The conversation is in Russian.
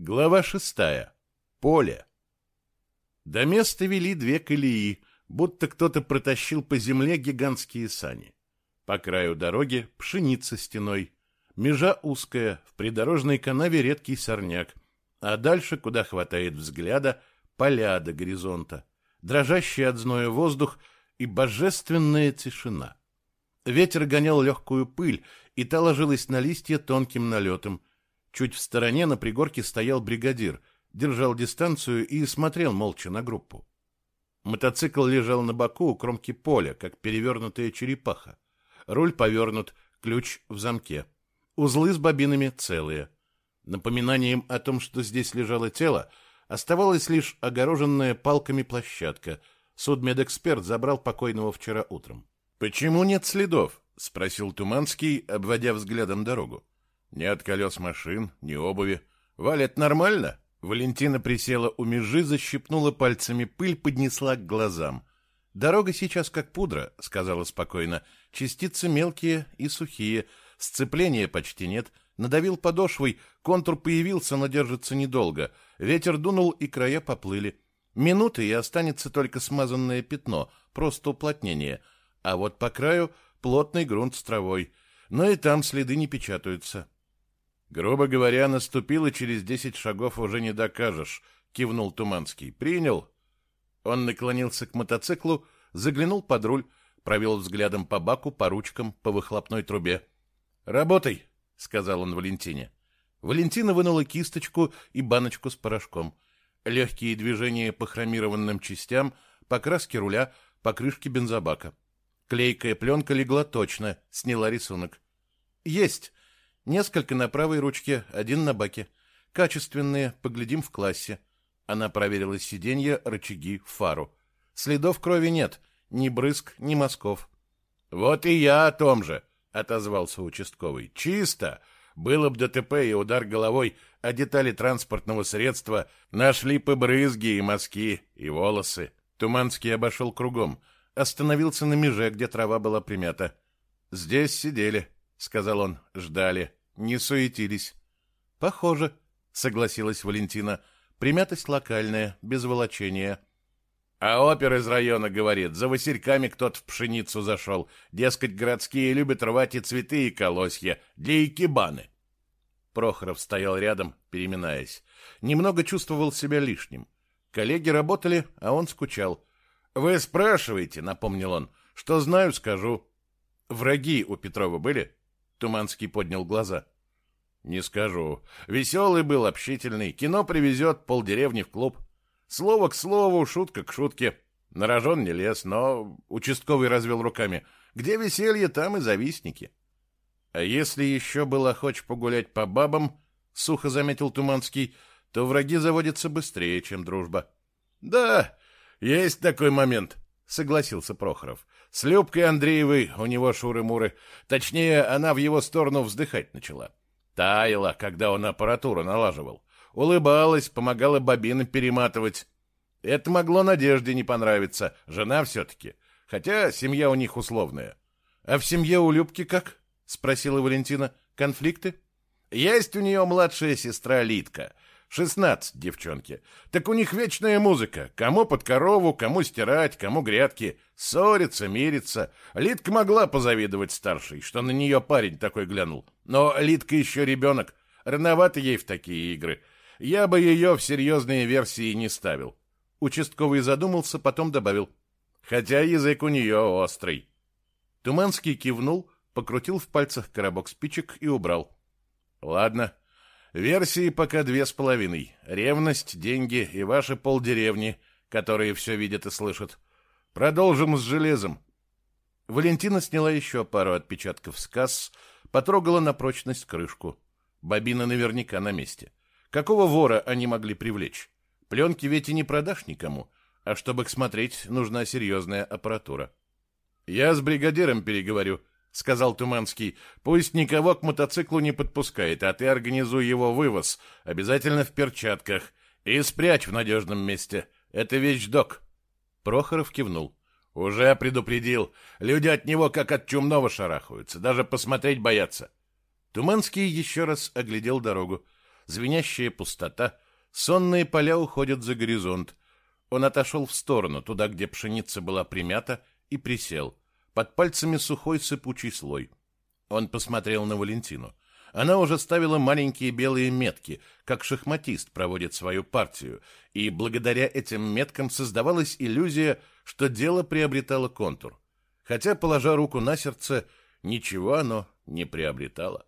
Глава шестая. Поле. До места вели две колеи, будто кто-то протащил по земле гигантские сани. По краю дороги пшеница стеной, межа узкая, в придорожной канаве редкий сорняк, а дальше, куда хватает взгляда, поля до горизонта, дрожащий от зноя воздух и божественная тишина. Ветер гонял легкую пыль, и та ложилась на листья тонким налетом, Чуть в стороне на пригорке стоял бригадир, держал дистанцию и смотрел молча на группу. Мотоцикл лежал на боку у кромки поля, как перевернутая черепаха. Руль повернут, ключ в замке. Узлы с бобинами целые. Напоминанием о том, что здесь лежало тело, оставалась лишь огороженная палками площадка. Судмедэксперт забрал покойного вчера утром. «Почему нет следов?» — спросил Туманский, обводя взглядом дорогу. Ни от колес машин, ни обуви. Валят нормально? Валентина присела у межи, защипнула пальцами пыль, поднесла к глазам. «Дорога сейчас как пудра», — сказала спокойно. «Частицы мелкие и сухие, сцепления почти нет. Надавил подошвой, контур появился, но держится недолго. Ветер дунул, и края поплыли. Минуты, и останется только смазанное пятно, просто уплотнение. А вот по краю плотный грунт с травой. Но и там следы не печатаются». Грубо говоря, наступило через десять шагов уже не докажешь, кивнул Туманский. Принял. Он наклонился к мотоциклу, заглянул под руль, провел взглядом по баку, по ручкам, по выхлопной трубе. Работай, сказал он Валентине. Валентина вынула кисточку и баночку с порошком. Легкие движения по хромированным частям, покраски руля, покрышки бензобака. Клейкая пленка легла точно, сняла рисунок. Есть. Несколько на правой ручке, один на баке. Качественные, поглядим в классе. Она проверила сиденье, рычаги, фару. Следов крови нет, ни брызг, ни мазков. Вот и я о том же, отозвался участковый. Чисто. Было бы ДТП и удар головой, а детали транспортного средства нашли бы брызги и мазки, и волосы. Туманский обошел кругом, остановился на меже, где трава была примята. Здесь сидели, сказал он, ждали не суетились. Похоже, согласилась Валентина. Примятость локальная, без волочения. А опер из района говорит, за васильками кто-то в пшеницу зашел. Дескать, городские любят рвать и цветы, и колосья, для икебаны. Прохоров стоял рядом, переминаясь. Немного чувствовал себя лишним. Коллеги работали, а он скучал. «Вы спрашиваете», — напомнил он, — «что знаю, скажу». «Враги у Петрова были?» Туманский поднял глаза. Не скажу. Веселый был, общительный. Кино привезет полдеревни в клуб. Слово к слову, шутка к шутке. На рожон не лез, но участковый развел руками. Где веселье, там и завистники. А если еще было хочешь погулять по бабам, сухо заметил Туманский, то враги заводятся быстрее, чем дружба. Да, есть такой момент, согласился Прохоров. С Любкой Андреевой у него шуры-муры. Точнее, она в его сторону вздыхать начала. Таяла, когда он аппаратуру налаживал. Улыбалась, помогала бобины перематывать. Это могло Надежде не понравиться. Жена все-таки. Хотя семья у них условная. А в семье у Любки как? Спросила Валентина. Конфликты? Есть у нее младшая сестра Литка. Шестнадцать девчонки. Так у них вечная музыка. Кому под корову, кому стирать, кому грядки. Ссорится, мирится. Литка могла позавидовать старшей, что на нее парень такой глянул. Но Литка еще ребенок. Рановато ей в такие игры. Я бы ее в серьезные версии не ставил. Участковый задумался, потом добавил. Хотя язык у нее острый. Туманский кивнул, покрутил в пальцах коробок спичек и убрал. Ладно, Версии пока две с половиной. Ревность, деньги и ваши полдеревни, которые все видят и слышат. Продолжим с железом. Валентина сняла еще пару отпечатков с касс, потрогала на прочность крышку. Бобина наверняка на месте. Какого вора они могли привлечь? Пленки ведь и не продашь никому, а чтобы их смотреть, нужна серьезная аппаратура. Я с бригадиром переговорю, — сказал Туманский. «Пусть никого к мотоциклу не подпускает, а ты организуй его вывоз, обязательно в перчатках, и спрячь в надежном месте. Это вещдок». Прохоров кивнул. «Уже предупредил. Люди от него как от чумного шарахаются, даже посмотреть боятся». Туманский еще раз оглядел дорогу. звенящая пустота, сонные поля уходят за горизонт. Он отошел в сторону, туда, где пшеница была примята, и присел. Под пальцами сухой сыпучий слой. Он посмотрел на Валентину. Она уже ставила маленькие белые метки, как шахматист проводит свою партию, и благодаря этим меткам создавалась иллюзия, что дело приобретало контур. Хотя, положа руку на сердце, ничего оно не приобретало.